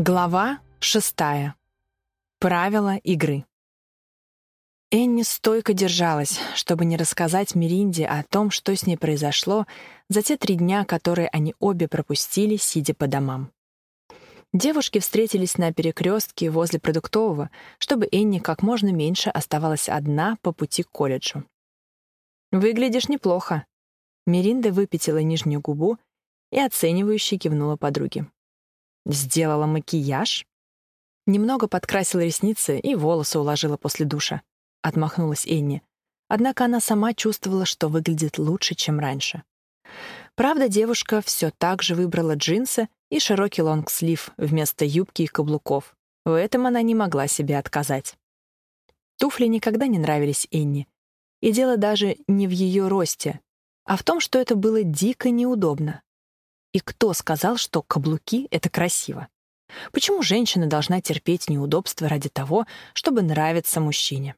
Глава шестая. Правила игры. Энни стойко держалась, чтобы не рассказать Миринде о том, что с ней произошло за те три дня, которые они обе пропустили, сидя по домам. Девушки встретились на перекрестке возле продуктового, чтобы Энни как можно меньше оставалась одна по пути к колледжу. «Выглядишь неплохо». Миринда выпятила нижнюю губу и оценивающе кивнула подруге. «Сделала макияж?» Немного подкрасила ресницы и волосы уложила после душа. Отмахнулась Энни. Однако она сама чувствовала, что выглядит лучше, чем раньше. Правда, девушка все так же выбрала джинсы и широкий лонгслив вместо юбки и каблуков. В этом она не могла себе отказать. Туфли никогда не нравились Энни. И дело даже не в ее росте, а в том, что это было дико неудобно. И кто сказал, что каблуки — это красиво? Почему женщина должна терпеть неудобства ради того, чтобы нравиться мужчине?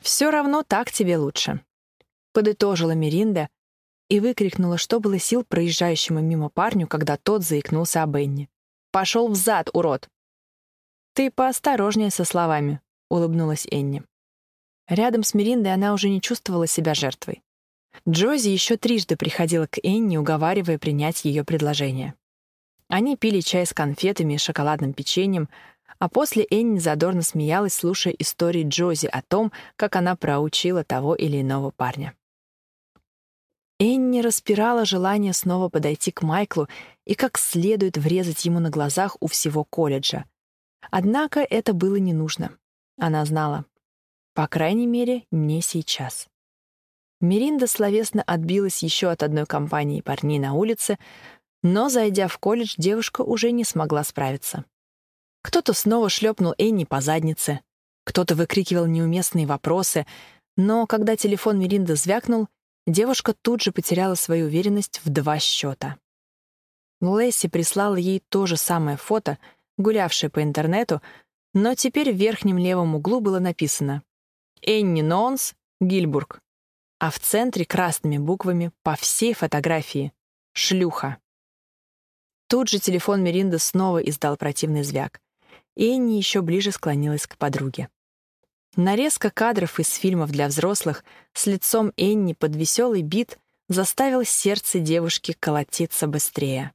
«Все равно так тебе лучше», — подытожила Миринда и выкрикнула, что было сил проезжающему мимо парню, когда тот заикнулся об Энни. «Пошел взад, урод!» «Ты поосторожнее со словами», — улыбнулась Энни. Рядом с Мириндой она уже не чувствовала себя жертвой. Джози еще трижды приходила к Энни, уговаривая принять ее предложение. Они пили чай с конфетами и шоколадным печеньем, а после Энни задорно смеялась, слушая истории Джози о том, как она проучила того или иного парня. Энни распирала желание снова подойти к Майклу и как следует врезать ему на глазах у всего колледжа. Однако это было не нужно. Она знала. По крайней мере, не сейчас. Миринда словесно отбилась еще от одной компании парней на улице, но, зайдя в колледж, девушка уже не смогла справиться. Кто-то снова шлепнул Энни по заднице, кто-то выкрикивал неуместные вопросы, но когда телефон Миринды звякнул, девушка тут же потеряла свою уверенность в два счета. Лесси прислала ей то же самое фото, гулявшее по интернету, но теперь в верхнем левом углу было написано «Энни Нонс, Гильбург», а в центре красными буквами по всей фотографии «Шлюха». Тут же телефон Миринды снова издал противный звяк. Энни еще ближе склонилась к подруге. Нарезка кадров из фильмов для взрослых с лицом Энни под веселый бит заставил сердце девушки колотиться быстрее.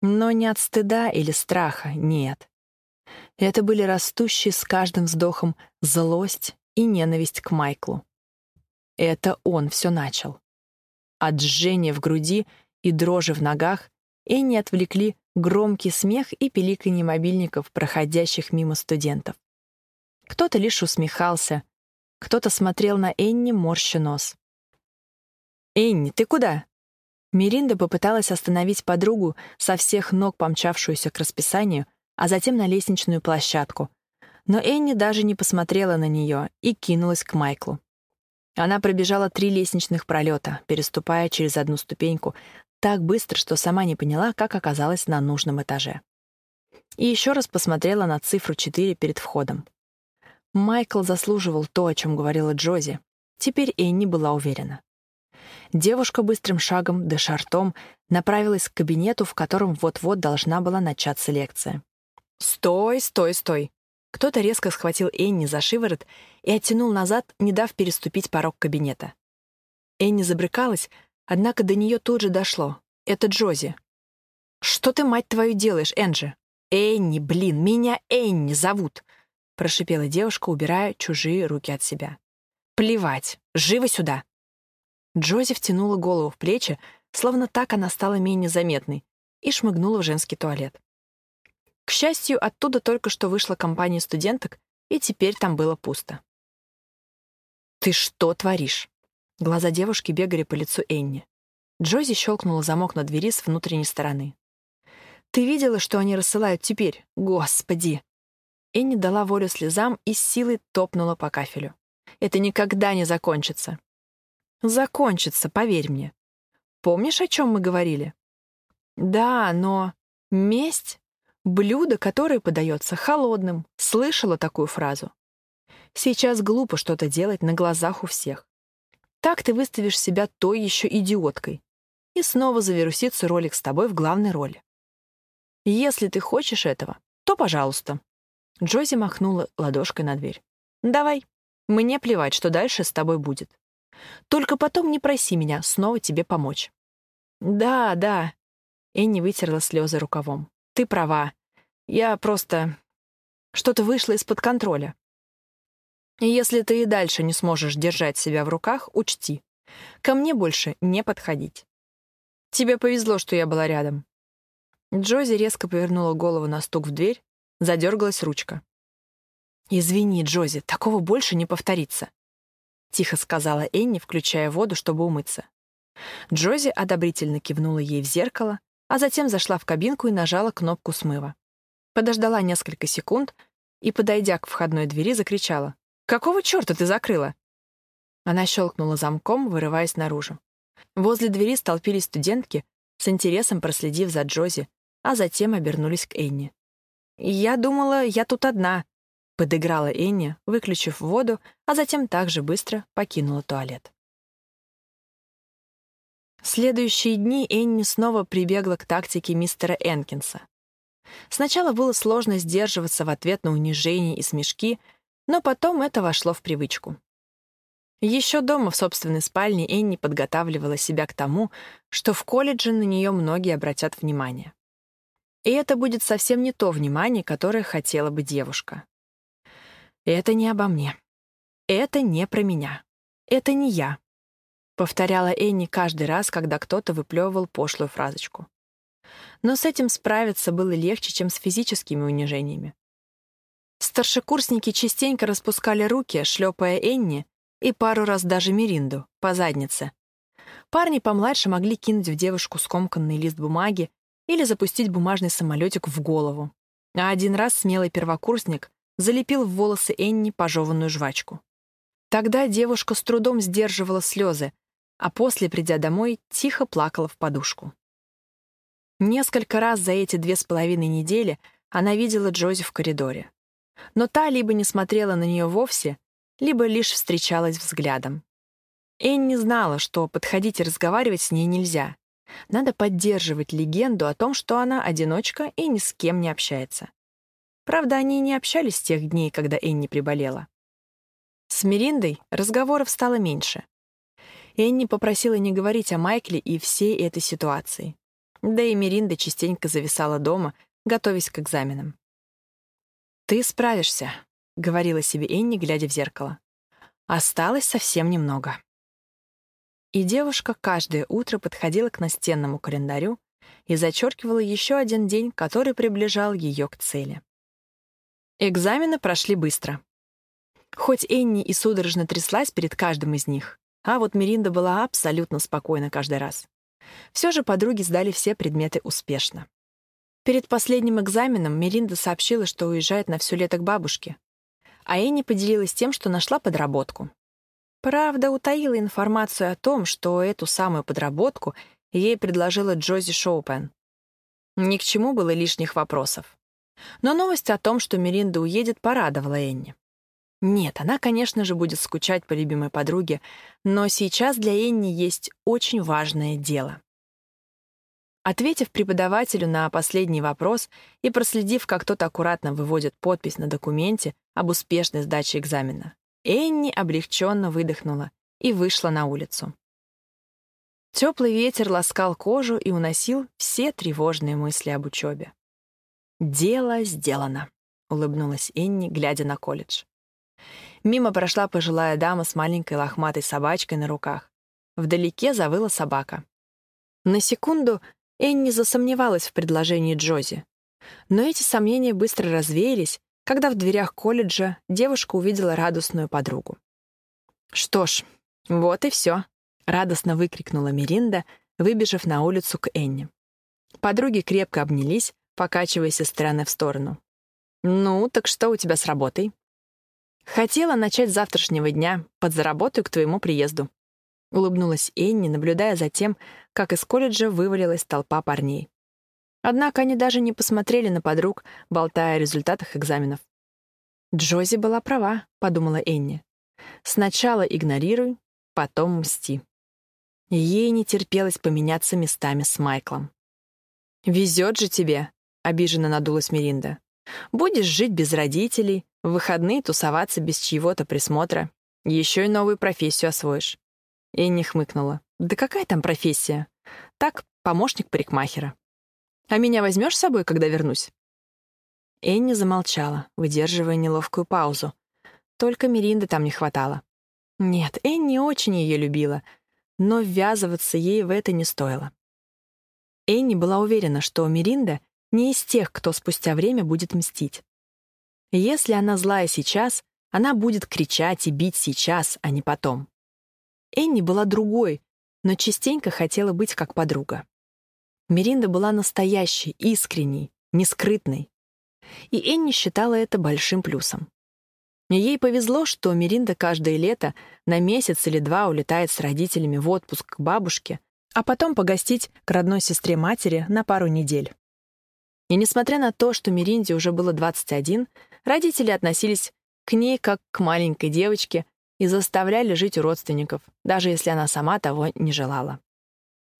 Но не от стыда или страха, нет. Это были растущие с каждым вздохом злость и ненависть к Майклу. Это он все начал. От жжения в груди и дрожи в ногах Энни отвлекли громкий смех и пиликанье мобильников, проходящих мимо студентов. Кто-то лишь усмехался, кто-то смотрел на Энни, морща нос. «Энни, ты куда?» Миринда попыталась остановить подругу, со всех ног помчавшуюся к расписанию, а затем на лестничную площадку. Но Энни даже не посмотрела на нее и кинулась к Майклу. Она пробежала три лестничных пролета, переступая через одну ступеньку, так быстро, что сама не поняла, как оказалась на нужном этаже. И еще раз посмотрела на цифру 4 перед входом. Майкл заслуживал то, о чем говорила Джози. Теперь Энни была уверена. Девушка быстрым шагом, дыша ртом, направилась к кабинету, в котором вот-вот должна была начаться лекция. «Стой, стой, стой!» Кто-то резко схватил Энни за шиворот и оттянул назад, не дав переступить порог кабинета. Энни забрыкалась, Однако до нее тут же дошло. Это Джози. «Что ты, мать твою, делаешь, Энджи?» «Энни, блин, меня Энни зовут!» прошипела девушка, убирая чужие руки от себя. «Плевать! Живо сюда!» Джози втянула голову в плечи, словно так она стала менее заметной, и шмыгнула в женский туалет. К счастью, оттуда только что вышла компания студенток, и теперь там было пусто. «Ты что творишь?» Глаза девушки бегали по лицу Энни. Джози щелкнула замок на двери с внутренней стороны. «Ты видела, что они рассылают теперь? Господи!» Энни дала волю слезам и с силой топнула по кафелю. «Это никогда не закончится». «Закончится, поверь мне. Помнишь, о чем мы говорили?» «Да, но месть — блюдо, которое подается холодным. Слышала такую фразу. Сейчас глупо что-то делать на глазах у всех. Так ты выставишь себя той еще идиоткой. И снова завирусится ролик с тобой в главной роли. Если ты хочешь этого, то пожалуйста». Джози махнула ладошкой на дверь. «Давай. Мне плевать, что дальше с тобой будет. Только потом не проси меня снова тебе помочь». «Да, да». Энни вытерла слезы рукавом. «Ты права. Я просто... Что-то вышло из-под контроля. И если ты и дальше не сможешь держать себя в руках, учти. Ко мне больше не подходить. Тебе повезло, что я была рядом». Джози резко повернула голову на стук в дверь, задергалась ручка. «Извини, Джози, такого больше не повторится», — тихо сказала Энни, включая воду, чтобы умыться. Джози одобрительно кивнула ей в зеркало, а затем зашла в кабинку и нажала кнопку смыва. Подождала несколько секунд и, подойдя к входной двери, закричала. «Какого черта ты закрыла?» Она щелкнула замком, вырываясь наружу. Возле двери столпились студентки, с интересом проследив за Джози, а затем обернулись к Энни. «Я думала, я тут одна», — подыграла Энни, выключив воду, а затем также быстро покинула туалет. Следующие дни Энни снова прибегла к тактике мистера Энкинса. Сначала было сложно сдерживаться в ответ на унижение и смешки, но потом это вошло в привычку. Еще дома в собственной спальне Энни подготавливала себя к тому, что в колледже на нее многие обратят внимание. И это будет совсем не то внимание, которое хотела бы девушка. «Это не обо мне. Это не про меня. Это не я», — повторяла Энни каждый раз, когда кто-то выплевывал пошлую фразочку. Но с этим справиться было легче, чем с физическими унижениями. Старшекурсники частенько распускали руки, шлепая Энни, и пару раз даже Миринду, по заднице. Парни помладше могли кинуть в девушку скомканный лист бумаги или запустить бумажный самолетик в голову. А один раз смелый первокурсник залепил в волосы Энни пожеванную жвачку. Тогда девушка с трудом сдерживала слезы, а после, придя домой, тихо плакала в подушку. Несколько раз за эти две с половиной недели она видела Джози в коридоре. Но та либо не смотрела на нее вовсе, либо лишь встречалась взглядом. Энни знала, что подходить и разговаривать с ней нельзя. Надо поддерживать легенду о том, что она одиночка и ни с кем не общается. Правда, они не общались с тех дней, когда Энни приболела. С Мириндой разговоров стало меньше. Энни попросила не говорить о Майкле и всей этой ситуации. Да и Миринда частенько зависала дома, готовясь к экзаменам. «Ты справишься», — говорила себе Энни, глядя в зеркало. «Осталось совсем немного». И девушка каждое утро подходила к настенному календарю и зачеркивала еще один день, который приближал ее к цели. Экзамены прошли быстро. Хоть Энни и судорожно тряслась перед каждым из них, а вот Миринда была абсолютно спокойна каждый раз. Все же подруги сдали все предметы успешно. Перед последним экзаменом Миринда сообщила, что уезжает на все лето к бабушке. А Энни поделилась тем, что нашла подработку. Правда, утаила информацию о том, что эту самую подработку ей предложила Джози Шоупен. Ни к чему было лишних вопросов. Но новость о том, что Миринда уедет, порадовала Энни. Нет, она, конечно же, будет скучать по любимой подруге, но сейчас для Энни есть очень важное дело. Ответив преподавателю на последний вопрос и проследив, как тот аккуратно выводит подпись на документе об успешной сдаче экзамена, Энни облегченно выдохнула и вышла на улицу. Теплый ветер ласкал кожу и уносил все тревожные мысли об учебе. «Дело сделано», — улыбнулась Энни, глядя на колледж. Мимо прошла пожилая дама с маленькой лохматой собачкой на руках. Вдалеке завыла собака. На секунду Энни засомневалась в предложении Джози. Но эти сомнения быстро развеялись, когда в дверях колледжа девушка увидела радостную подругу. «Что ж, вот и все», — радостно выкрикнула Миринда, выбежав на улицу к Энни. Подруги крепко обнялись, покачиваясь из стороны в сторону. «Ну, так что у тебя с работой?» «Хотела начать с завтрашнего дня, подзаработаю к твоему приезду», — улыбнулась Энни, наблюдая за тем, как из колледжа вывалилась толпа парней. Однако они даже не посмотрели на подруг, болтая о результатах экзаменов. «Джози была права», — подумала Энни. «Сначала игнорируй, потом мсти». Ей не терпелось поменяться местами с Майклом. «Везет же тебе», — обиженно надулась Миринда. «Будешь жить без родителей, в выходные тусоваться без чьего-то присмотра. Еще и новую профессию освоишь». Энни хмыкнула. «Да какая там профессия? Так, помощник парикмахера. А меня возьмешь с собой, когда вернусь?» Энни замолчала, выдерживая неловкую паузу. Только Миринды там не хватало. Нет, Энни очень ее любила, но ввязываться ей в это не стоило. Энни была уверена, что Миринда не из тех, кто спустя время будет мстить. Если она злая сейчас, она будет кричать и бить сейчас, а не потом. Энни была другой, но частенько хотела быть как подруга. Миринда была настоящей, искренней, нескрытной и Энни считала это большим плюсом. Ей повезло, что Миринда каждое лето на месяц или два улетает с родителями в отпуск к бабушке, а потом погостить к родной сестре матери на пару недель. И несмотря на то, что Миринде уже было 21, родители относились к ней как к маленькой девочке и заставляли жить у родственников, даже если она сама того не желала.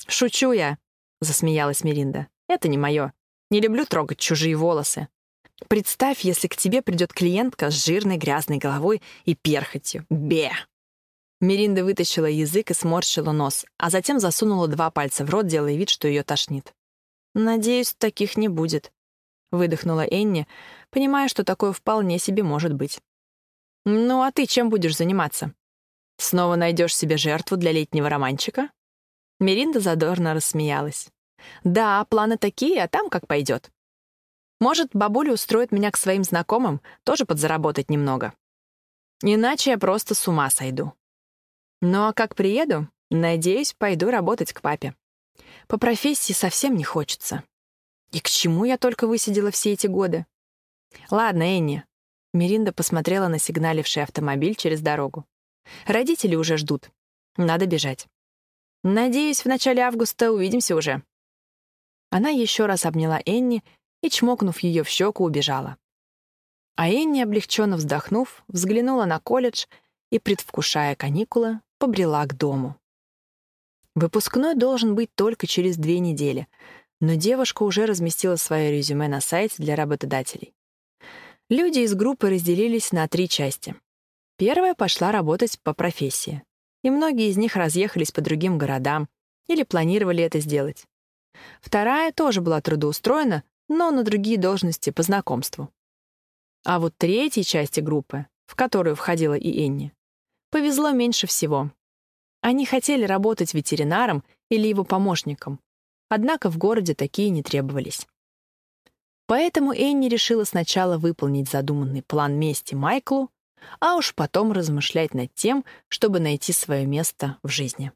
«Шучу я», — засмеялась Миринда. «Это не мое. Не люблю трогать чужие волосы. Представь, если к тебе придет клиентка с жирной грязной головой и перхотью. Бе! Миринда вытащила язык и сморщила нос, а затем засунула два пальца в рот, делая вид, что ее тошнит. «Надеюсь, таких не будет», — выдохнула Энни, понимая, что такое вполне себе может быть. «Ну, а ты чем будешь заниматься? Снова найдешь себе жертву для летнего романчика?» Миринда задорно рассмеялась. «Да, планы такие, а там как пойдет. Может, бабуля устроит меня к своим знакомым, тоже подзаработать немного. Иначе я просто с ума сойду. Ну а как приеду, надеюсь, пойду работать к папе. По профессии совсем не хочется. И к чему я только высидела все эти годы? Ладно, Энни. Миринда посмотрела на сигналивший автомобиль через дорогу. Родители уже ждут. Надо бежать. Надеюсь, в начале августа увидимся уже. Она еще раз обняла Энни и, чмокнув ее в щеку, убежала. А Энни, облегченно вздохнув, взглянула на колледж и, предвкушая каникулы, побрела к дому. Выпускной должен быть только через две недели, но девушка уже разместила свое резюме на сайте для работодателей. Люди из группы разделились на три части. Первая пошла работать по профессии, и многие из них разъехались по другим городам или планировали это сделать. Вторая тоже была трудоустроена, но на другие должности по знакомству. А вот третьей части группы, в которую входила и Энни, повезло меньше всего. Они хотели работать ветеринаром или его помощником, однако в городе такие не требовались. Поэтому Энни решила сначала выполнить задуманный план мести Майклу, а уж потом размышлять над тем, чтобы найти свое место в жизни.